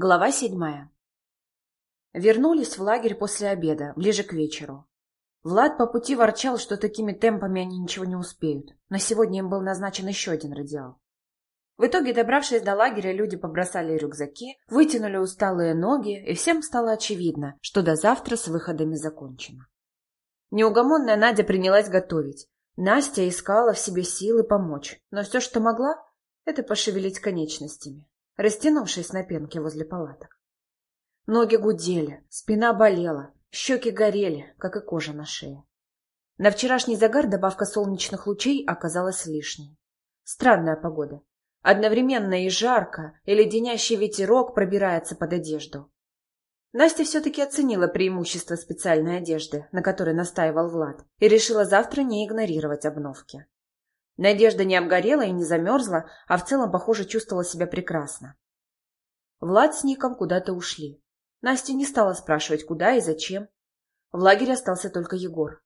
Глава седьмая. Вернулись в лагерь после обеда, ближе к вечеру. Влад по пути ворчал, что такими темпами они ничего не успеют. На сегодня им был назначен еще один радиал. В итоге, добравшись до лагеря, люди побросали рюкзаки, вытянули усталые ноги, и всем стало очевидно, что до завтра с выходами закончено. Неугомонная Надя принялась готовить. Настя искала в себе силы помочь, но все, что могла, это пошевелить конечностями растянувшись на пенке возле палаток. Ноги гудели, спина болела, щеки горели, как и кожа на шее. На вчерашний загар добавка солнечных лучей оказалась лишней. Странная погода. Одновременно и жарко, и леденящий ветерок пробирается под одежду. Настя все-таки оценила преимущество специальной одежды, на которой настаивал Влад, и решила завтра не игнорировать обновки. Надежда не обгорела и не замерзла, а в целом, похоже, чувствовала себя прекрасно. Влад с Ником куда-то ушли. Настя не стала спрашивать, куда и зачем. В лагере остался только Егор.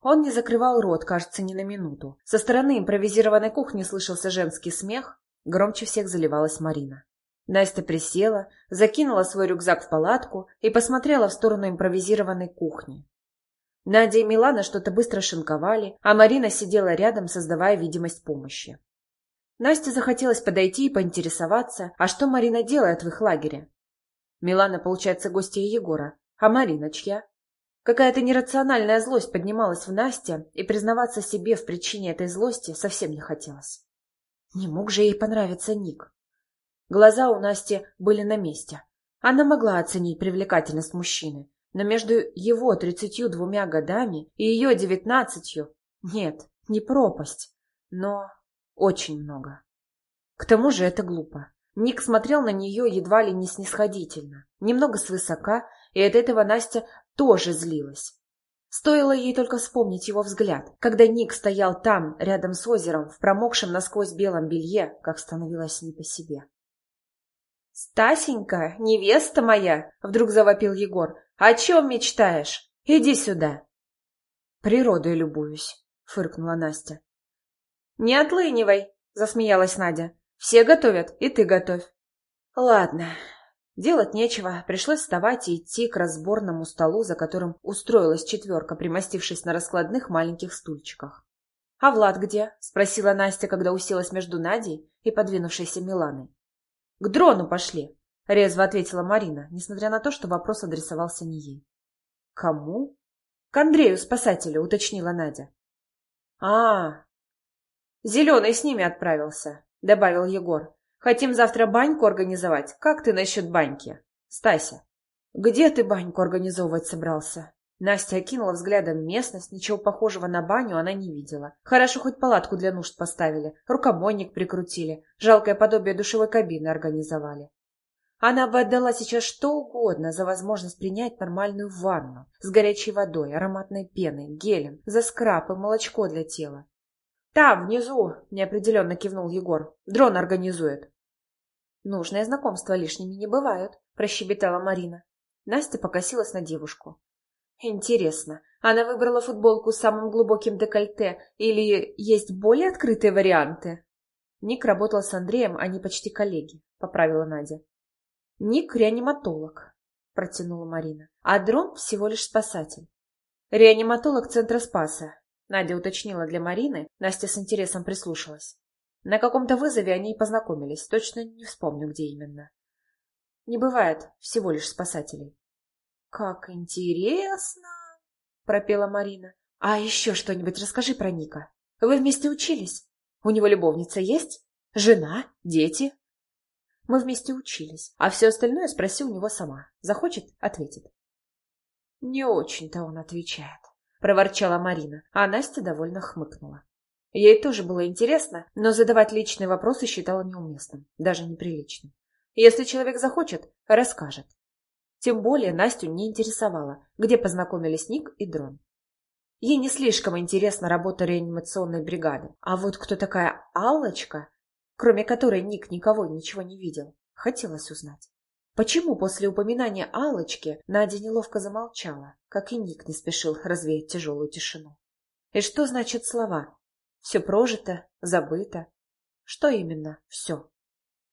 Он не закрывал рот, кажется, ни на минуту. Со стороны импровизированной кухни слышался женский смех, громче всех заливалась Марина. Настя присела, закинула свой рюкзак в палатку и посмотрела в сторону импровизированной кухни. Надя и Милана что-то быстро шинковали, а Марина сидела рядом, создавая видимость помощи. Насте захотелось подойти и поинтересоваться, а что Марина делает в их лагере. Милана, получается, гостья Егора, а Марина чья? Какая-то нерациональная злость поднималась в Насте, и признаваться себе в причине этой злости совсем не хотелось. Не мог же ей понравиться Ник. Глаза у Насти были на месте. Она могла оценить привлекательность мужчины, но между его тридцатью двумя годами и ее девятнадцатью нет, не пропасть, но очень много. К тому же это глупо. Ник смотрел на нее едва ли не снисходительно, немного свысока, и от этого Настя тоже злилась. Стоило ей только вспомнить его взгляд, когда Ник стоял там, рядом с озером, в промокшем насквозь белом белье, как становилось не по себе. «Стасенька, невеста моя!» — вдруг завопил Егор. «О чем мечтаешь? Иди сюда!» «Природой любуюсь», — фыркнула Настя. «Не отлынивай!» — засмеялась Надя. «Все готовят, и ты готовь». «Ладно». Делать нечего, пришлось вставать и идти к разборному столу, за которым устроилась четверка, примостившись на раскладных маленьких стульчиках. «А Влад где?» — спросила Настя, когда уселась между Надей и подвинувшейся Миланой. «К дрону пошли», — резво ответила Марина, несмотря на то, что вопрос адресовался не ей. «Кому?» «К Андрею, спасателю», — уточнила Надя. «А, зеленый с ними отправился», — добавил Егор. «Хотим завтра баньку организовать. Как ты насчет баньки?» «Стася». «Где ты баньку организовывать собрался?» Настя окинула взглядом местность, ничего похожего на баню она не видела. Хорошо, хоть палатку для нужд поставили, рукомойник прикрутили, жалкое подобие душевой кабины организовали. Она бы отдала сейчас что угодно за возможность принять нормальную ванну с горячей водой, ароматной пеной, гелем, за скраб и молочко для тела. «Там, внизу!» — неопределенно кивнул Егор. «Дрон организует». «Нужные знакомства лишними не бывают», — прощебетала Марина. Настя покосилась на девушку. Интересно, она выбрала футболку с самым глубоким декольте или есть более открытые варианты? Ник работал с Андреем, они почти коллеги, поправила Надя. Ник реаниматолог, протянула Марина. А Дрон всего лишь спасатель. Реаниматолог Центра Спаса, Надя уточнила для Марины, Настя с интересом прислушалась. На каком-то вызове они и познакомились, точно не вспомню, где именно. Не бывает всего лишь спасателей. «Как интересно!» — пропела Марина. «А еще что-нибудь расскажи про Ника. Вы вместе учились? У него любовница есть? Жена? Дети?» Мы вместе учились, а все остальное спроси у него сама. Захочет — ответит. «Не очень-то он отвечает», — проворчала Марина, а Настя довольно хмыкнула. Ей тоже было интересно, но задавать личные вопросы считала неуместным, даже неприличным. Если человек захочет, расскажет. Тем более Настю не интересовало, где познакомились Ник и Дрон. Ей не слишком интересна работа реанимационной бригады. А вот кто такая Аллочка, кроме которой Ник никого ничего не видел, хотелось узнать. Почему после упоминания Аллочки Надя неловко замолчала, как и Ник не спешил развеять тяжелую тишину? И что значит слова? Все прожито, забыто. Что именно все?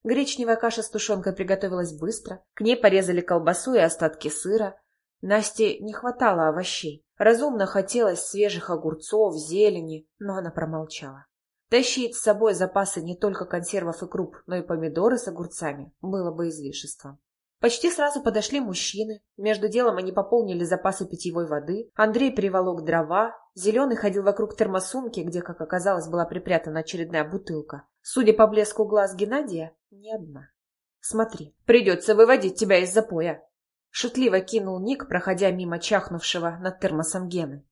Гречневая каша с тушенкой приготовилась быстро, к ней порезали колбасу и остатки сыра. Насте не хватало овощей. Разумно хотелось свежих огурцов, зелени, но она промолчала. Тащить с собой запасы не только консервов и круп, но и помидоры с огурцами было бы излишеством. Почти сразу подошли мужчины. Между делом они пополнили запасы питьевой воды. Андрей приволок дрова. Зеленый ходил вокруг термосумки, где, как оказалось, была припрятана очередная бутылка. Судя по блеску глаз Геннадия, не одна. «Смотри, придется выводить тебя из запоя!» Шутливо кинул Ник, проходя мимо чахнувшего над термосом Гены.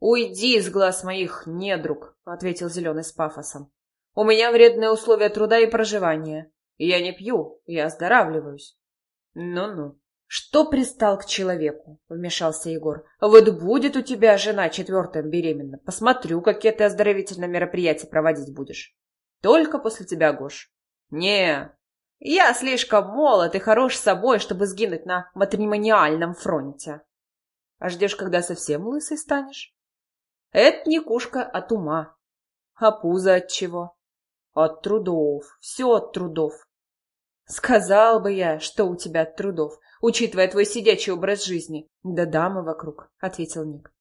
«Уйди из глаз моих, недруг!» — ответил Зеленый с пафосом. «У меня вредные условия труда и проживания. Я не пью, я оздоравливаюсь. Ну-ну. Что пристал к человеку? Вмешался Егор. Вот будет у тебя жена четвертая беременна. Посмотрю, какие ты оздоровительные мероприятия проводить будешь. Только после тебя, Гош. Не, я слишком молод и хорош собой, чтобы сгинуть на матримониальном фронте. А ждешь, когда совсем лысый станешь? Это не кушка от ума. А пузо от чего? От трудов. Все от трудов. Сказал бы я, что у тебя от трудов, учитывая твой сидячий образ жизни. Да дамы вокруг, — ответил Ник.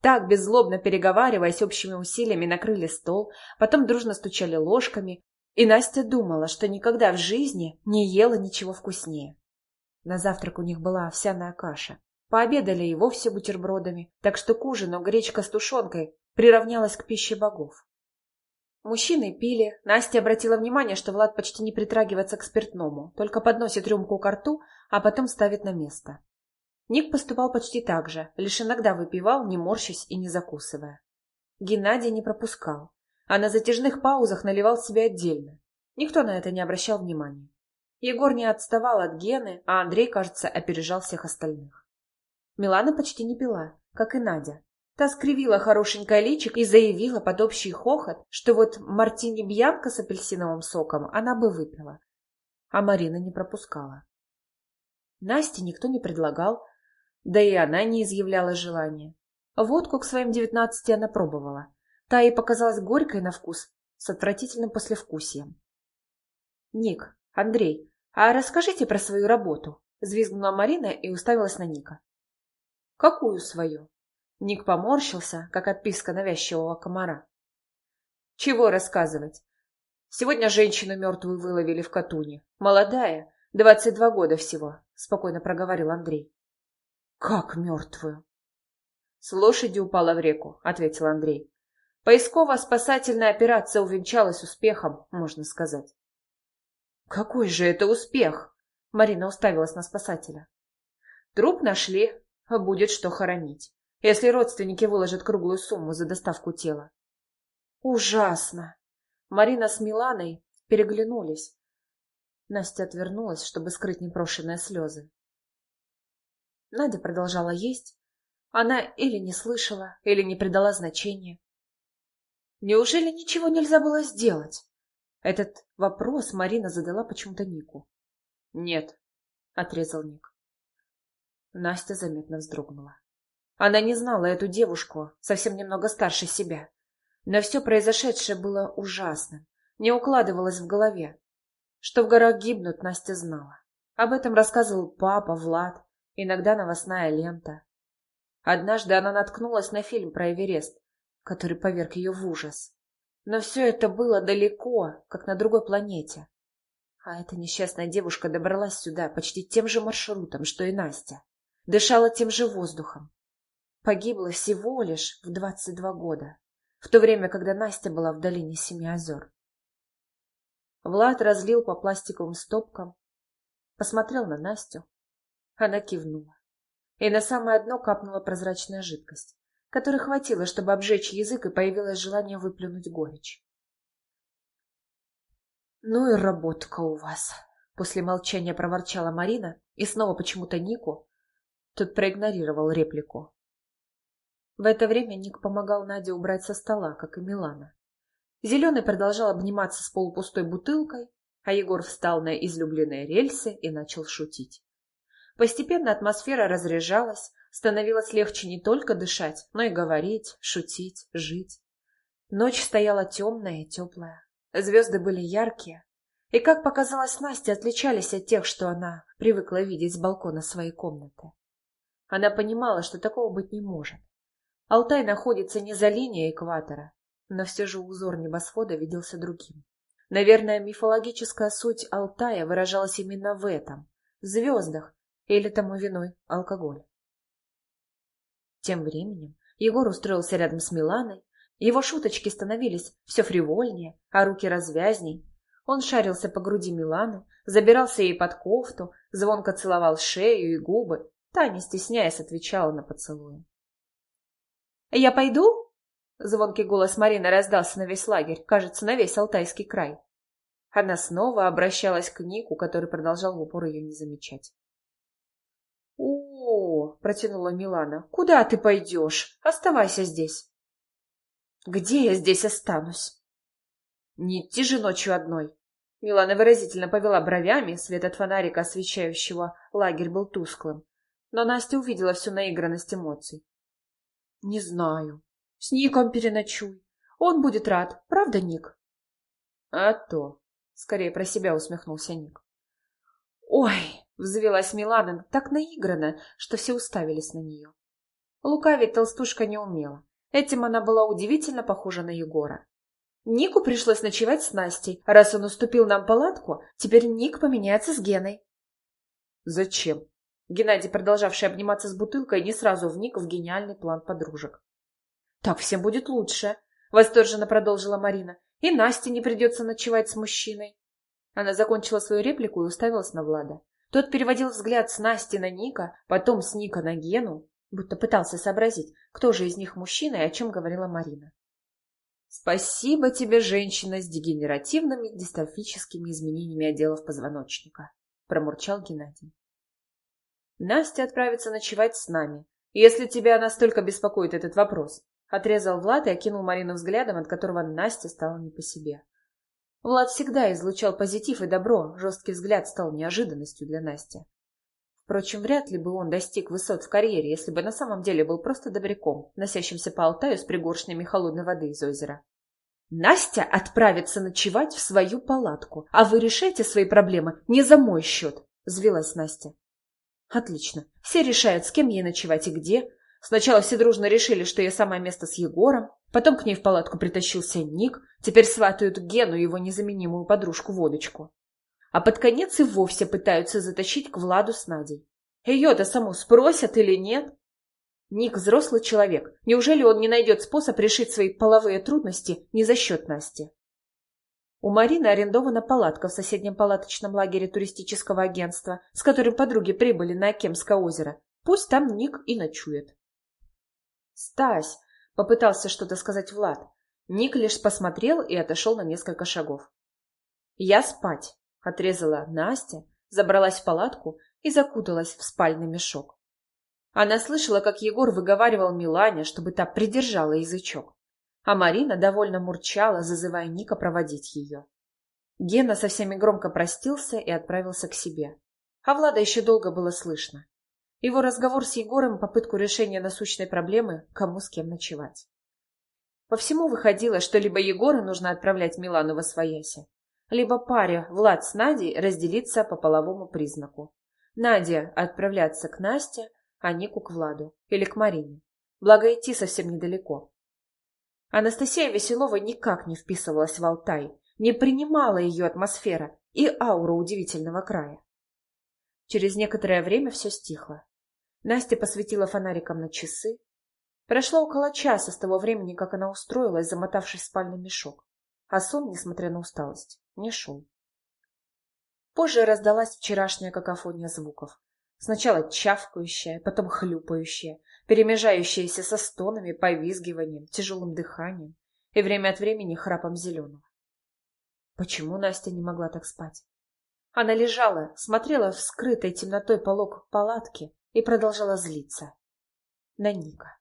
Так, беззлобно переговариваясь общими усилиями, накрыли стол, потом дружно стучали ложками, и Настя думала, что никогда в жизни не ела ничего вкуснее. На завтрак у них была овсяная каша. Пообедали и вовсе бутербродами, так что к ужину гречка с тушенкой приравнялась к пище богов. Мужчины пили. Настя обратила внимание, что Влад почти не притрагивается к спиртному, только подносит рюмку к рту, а потом ставит на место. Ник поступал почти так же, лишь иногда выпивал, не морщась и не закусывая. Геннадий не пропускал, а на затяжных паузах наливал себе отдельно. Никто на это не обращал внимания. Егор не отставал от Гены, а Андрей, кажется, опережал всех остальных. Милана почти не пила, как и Надя, Та скривила хорошенькое личик и заявила под общий хохот, что вот мартини Бьянка с апельсиновым соком она бы выпила. А Марина не пропускала. Насте никто не предлагал, да и она не изъявляла желания. Водку к своим девятнадцати она пробовала. Та ей показалась горькой на вкус, с отвратительным послевкусием. «Ник, Андрей, а расскажите про свою работу», — взвизгнула Марина и уставилась на Ника. «Какую свою?» Ник поморщился, как отписка навязчивого комара. Чего рассказывать? Сегодня женщину мертвую выловили в Катуне. Молодая, двадцать два года всего, спокойно проговорил Андрей. Как мертвую? С лошади упала в реку, ответил Андрей. Поисково-спасательная операция увенчалась успехом, можно сказать. Какой же это успех? Марина уставилась на спасателя. Труп нашли, будет что хоронить если родственники выложат круглую сумму за доставку тела. Ужасно! Марина с Миланой переглянулись. Настя отвернулась, чтобы скрыть непрошенные слезы. Надя продолжала есть. Она или не слышала, или не придала значения. Неужели ничего нельзя было сделать? Этот вопрос Марина задала почему-то Нику. «Нет», — отрезал Ник. Настя заметно вздрогнула. Она не знала эту девушку, совсем немного старше себя. Но все произошедшее было ужасным, не укладывалось в голове. Что в горах гибнут, Настя знала. Об этом рассказывал папа, Влад, иногда новостная лента. Однажды она наткнулась на фильм про Эверест, который поверг ее в ужас. Но все это было далеко, как на другой планете. А эта несчастная девушка добралась сюда почти тем же маршрутом, что и Настя. Дышала тем же воздухом, Погибла всего лишь в двадцать два года, в то время, когда Настя была в долине Семи озер. Влад разлил по пластиковым стопкам, посмотрел на Настю. Она кивнула. И на самое дно капнула прозрачная жидкость, которой хватило, чтобы обжечь язык, и появилось желание выплюнуть горечь. «Ну и работка у вас!» После молчания проворчала Марина, и снова почему-то Нику. Тот проигнорировал реплику. В это время Ник помогал Наде убрать со стола, как и Милана. Зеленый продолжал обниматься с полупустой бутылкой, а Егор встал на излюбленные рельсы и начал шутить. Постепенно атмосфера разряжалась, становилось легче не только дышать, но и говорить, шутить, жить. Ночь стояла темная и теплая. Звезды были яркие. и, как показалось Насте, отличались от тех, что она привыкла видеть с балкона своей комнаты. Она понимала, что такого быть не может. Алтай находится не за линией экватора, но все же узор небосвода виделся другим. Наверное, мифологическая суть Алтая выражалась именно в этом, в звездах, или тому виной алкоголь. Тем временем Егор устроился рядом с Миланой, его шуточки становились все фривольнее, а руки развязней. Он шарился по груди Миланы, забирался ей под кофту, звонко целовал шею и губы. Та, не стесняясь, отвечала на поцелуи. «Я пойду?» Звонкий голос Марины раздался на весь лагерь, кажется, на весь Алтайский край. Она снова обращалась к Нику, который продолжал в упор ее не замечать. «О, — протянула Милана, — куда ты пойдешь? Оставайся здесь». «Где я здесь останусь?» «Не идти же ночью одной». Милана выразительно повела бровями, свет от фонарика, освещающего лагерь, был тусклым. Но Настя увидела всю наигранность эмоций. «Не знаю. С Ником переночуй. Он будет рад, правда, Ник?» «А то!» — скорее про себя усмехнулся Ник. «Ой!» — взвелась Милана так наигранно, что все уставились на нее. Лукавить толстушка не умела. Этим она была удивительно похожа на Егора. Нику пришлось ночевать с Настей. Раз он уступил нам палатку, теперь Ник поменяется с Геной. Зачем? Геннадий, продолжавший обниматься с бутылкой, не сразу вник в гениальный план подружек. «Так всем будет лучше», — восторженно продолжила Марина. «И Насте не придется ночевать с мужчиной». Она закончила свою реплику и уставилась на Влада. Тот переводил взгляд с Насти на Ника, потом с Ника на Гену, будто пытался сообразить, кто же из них мужчина и о чем говорила Марина. «Спасибо тебе, женщина с дегенеративными дистрофическими изменениями отделов позвоночника», — промурчал Геннадий. Настя отправится ночевать с нами, если тебя настолько беспокоит этот вопрос. Отрезал Влад и окинул Марину взглядом, от которого Настя стала не по себе. Влад всегда излучал позитив и добро, жесткий взгляд стал неожиданностью для Насти. Впрочем, вряд ли бы он достиг высот в карьере, если бы на самом деле был просто добряком, носящимся по Алтаю с пригоршнями холодной воды из озера. Настя отправится ночевать в свою палатку, а вы решайте свои проблемы не за мой счет, — взвелась Настя. Отлично. Все решают, с кем ей ночевать и где. Сначала все дружно решили, что я самое место с Егором. Потом к ней в палатку притащился Ник. Теперь сватают Гену, его незаменимую подружку, водочку. А под конец и вовсе пытаются затащить к Владу с Надей. Ее-то саму спросят или нет? Ник взрослый человек. Неужели он не найдет способ решить свои половые трудности не за счет Насти? У Марины арендована палатка в соседнем палаточном лагере туристического агентства, с которым подруги прибыли на Акемское озеро. Пусть там Ник и ночует. «Стась!» — попытался что-то сказать Влад. Ник лишь посмотрел и отошел на несколько шагов. «Я спать!» — отрезала Настя, забралась в палатку и закуталась в спальный мешок. Она слышала, как Егор выговаривал Милане, чтобы та придержала язычок а Марина довольно мурчала, зазывая Ника проводить ее. Гена со всеми громко простился и отправился к себе. А Влада еще долго было слышно. Его разговор с Егором — попытку решения насущной проблемы, кому с кем ночевать. По всему выходило, что либо Егора нужно отправлять Милану во свояси, либо паре Влад с Надей разделиться по половому признаку. Надя отправляться к Насте, а Нику к Владу или к Марине. Благо идти совсем недалеко. Анастасия Веселова никак не вписывалась в Алтай, не принимала ее атмосфера и аура удивительного края. Через некоторое время все стихло. Настя посветила фонариком на часы. Прошло около часа с того времени, как она устроилась, замотавшись в спальный мешок. А сон, несмотря на усталость, не шел. Позже раздалась вчерашняя какофония звуков. Сначала чавкающая, потом хлюпающая, перемежающаяся со стонами, повизгиванием, тяжелым дыханием и время от времени храпом зеленого. Почему Настя не могла так спать? Она лежала, смотрела в скрытой темнотой полог палатки и продолжала злиться. На Ника.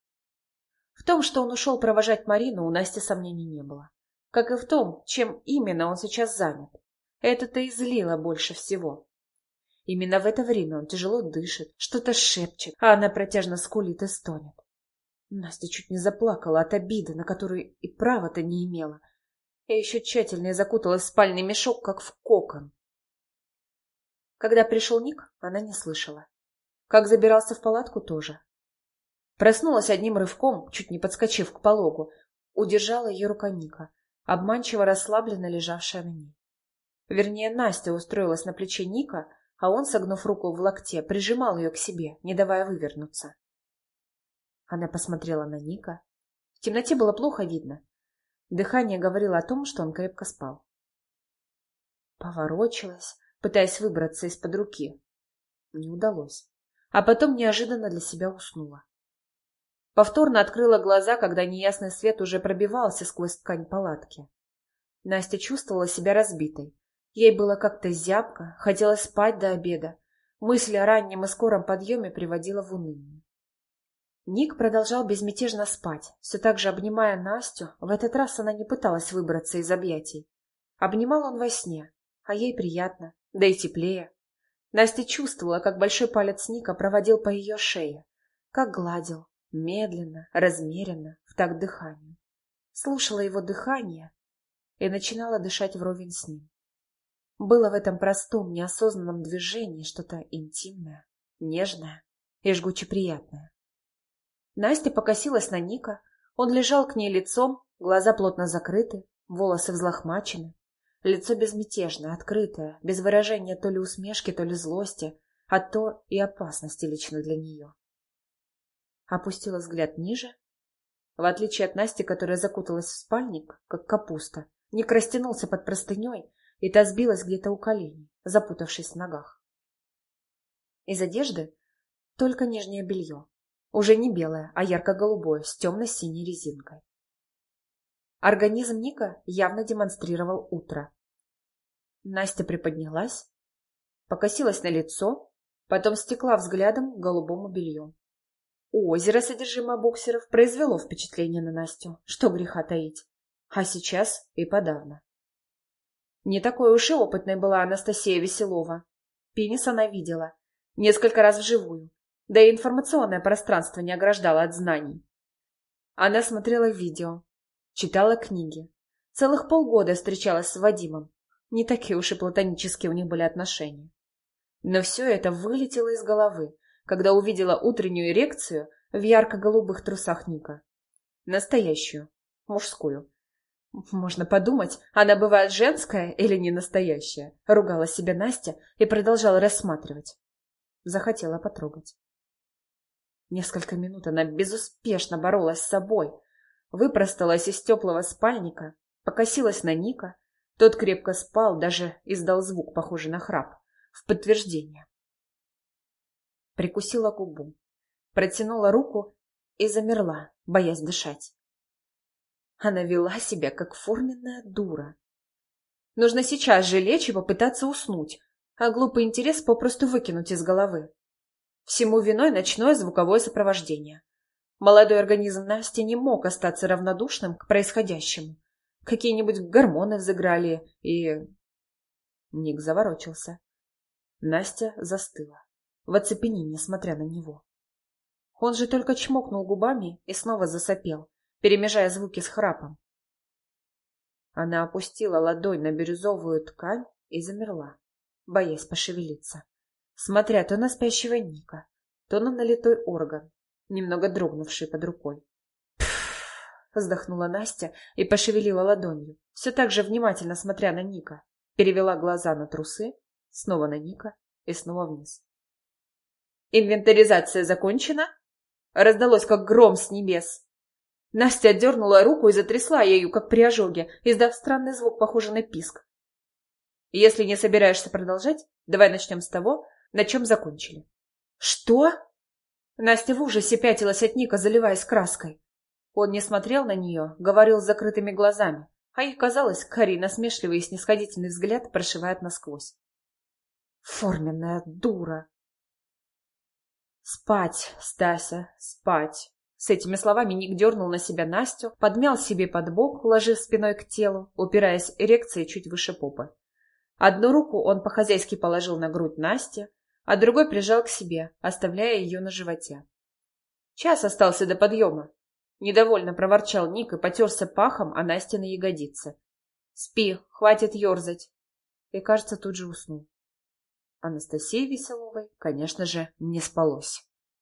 В том, что он ушел провожать Марину, у Насти сомнений не было. Как и в том, чем именно он сейчас занят. Это-то и злило больше всего. Именно в это время он тяжело дышит, что-то шепчет, а она протяжно скулит и стонет. Настя чуть не заплакала от обиды, на которую и права-то не имела. и еще тщательнее закуталась в спальный мешок, как в кокон. Когда пришел Ник, она не слышала. Как забирался в палатку, тоже. Проснулась одним рывком, чуть не подскочив к пологу, удержала ее рука Ника, обманчиво расслабленно лежавшая на ней. Вернее, Настя устроилась на плече Ника, а он, согнув руку в локте, прижимал ее к себе, не давая вывернуться. Она посмотрела на Ника. В темноте было плохо видно. Дыхание говорило о том, что он крепко спал. Поворочилась, пытаясь выбраться из-под руки. Не удалось. А потом неожиданно для себя уснула. Повторно открыла глаза, когда неясный свет уже пробивался сквозь ткань палатки. Настя чувствовала себя разбитой. Ей было как-то зябко, хотелось спать до обеда. Мысль о раннем и скором подъеме приводила в уныние. Ник продолжал безмятежно спать, все так же обнимая Настю. В этот раз она не пыталась выбраться из объятий. Обнимал он во сне, а ей приятно, да и теплее. Настя чувствовала, как большой палец Ника проводил по ее шее, как гладил, медленно, размеренно, в такт дыханию. Слушала его дыхание и начинала дышать вровень с ним. Было в этом простом, неосознанном движении что-то интимное, нежное и жгуче приятное. Настя покосилась на Ника. Он лежал к ней лицом, глаза плотно закрыты, волосы взлохмачены. Лицо безмятежное, открытое, без выражения то ли усмешки, то ли злости, а то и опасности лично для нее. Опустила взгляд ниже. В отличие от Насти, которая закуталась в спальник, как капуста, Ник растянулся под простыней, и та сбилась где-то у коленей, запутавшись в ногах. Из одежды только нижнее белье, уже не белое, а ярко-голубое, с темно-синей резинкой. Организм Ника явно демонстрировал утро. Настя приподнялась, покосилась на лицо, потом стекла взглядом к голубому белью. Озеро, содержимое боксеров, произвело впечатление на Настю, что греха таить. А сейчас и подавно. Не такой уж и опытной была Анастасия Веселова. Пенис она видела. Несколько раз вживую. Да и информационное пространство не ограждало от знаний. Она смотрела видео, читала книги. Целых полгода встречалась с Вадимом. Не такие уж и платонические у них были отношения. Но все это вылетело из головы, когда увидела утреннюю эрекцию в ярко-голубых трусах Ника. Настоящую, мужскую. Можно подумать, она бывает женская или не настоящая, ругала себя Настя и продолжала рассматривать. Захотела потрогать. Несколько минут она безуспешно боролась с собой, выпросталась из теплого спальника, покосилась на Ника. Тот крепко спал, даже издал звук, похожий на храп, в подтверждение. Прикусила губу, протянула руку и замерла, боясь дышать. Она вела себя, как форменная дура. Нужно сейчас же лечь и попытаться уснуть, а глупый интерес попросту выкинуть из головы. Всему виной ночное звуковое сопровождение. Молодой организм Насти не мог остаться равнодушным к происходящему. Какие-нибудь гормоны взыграли, и... Ник заворочился. Настя застыла, в оцепенении, смотря на него. Он же только чмокнул губами и снова засопел, перемежая звуки с храпом. Она опустила ладонь на бирюзовую ткань и замерла, боясь пошевелиться смотря то на спящего Ника, то на налитой орган, немного дрогнувший под рукой. вздохнула Настя и пошевелила ладонью, все так же внимательно смотря на Ника. Перевела глаза на трусы, снова на Ника и снова вниз. «Инвентаризация закончена?» Раздалось, как гром с небес. Настя отдернула руку и затрясла ею, как при ожоге, издав странный звук, похожий на писк. «Если не собираешься продолжать, давай начнем с того, на чем закончили. «Что?» Настя в ужасе пятилась от Ника, заливаясь краской. Он не смотрел на нее, говорил с закрытыми глазами, а ей казалось, Кари насмешливый и снисходительный взгляд прошивает насквозь. Форменная дура. Спать, Стася, спать. С этими словами Ник дернул на себя Настю, подмял себе под бок, ложив спиной к телу, упираясь эрекцией чуть выше попы. Одну руку он по-хозяйски положил на грудь Насти, а другой прижал к себе, оставляя ее на животе. Час остался до подъема. Недовольно проворчал Ник и потерся пахом о Насте на ягодице. Спи, хватит ерзать. И, кажется, тут же уснул. Анастасии Веселовой, конечно же, не спалось.